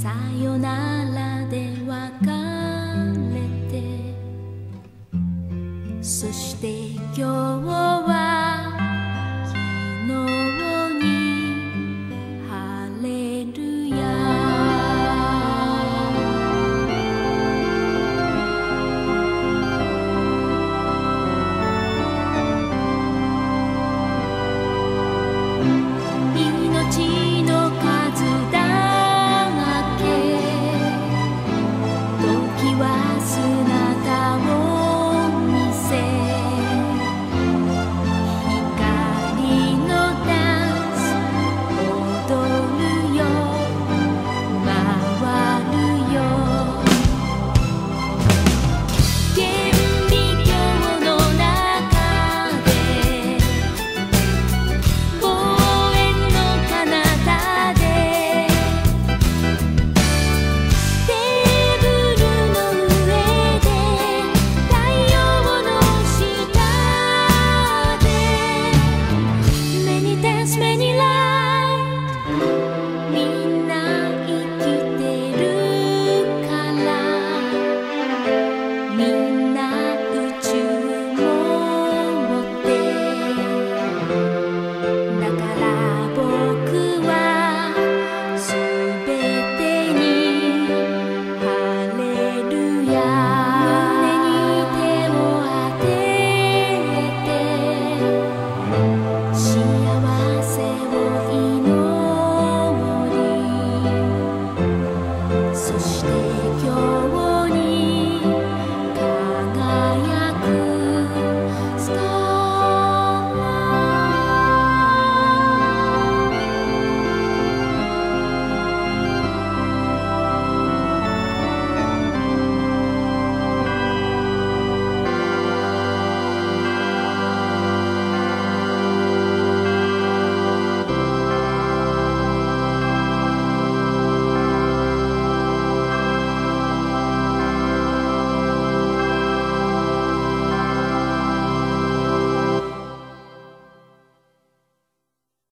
さよならで別れて。そして今日は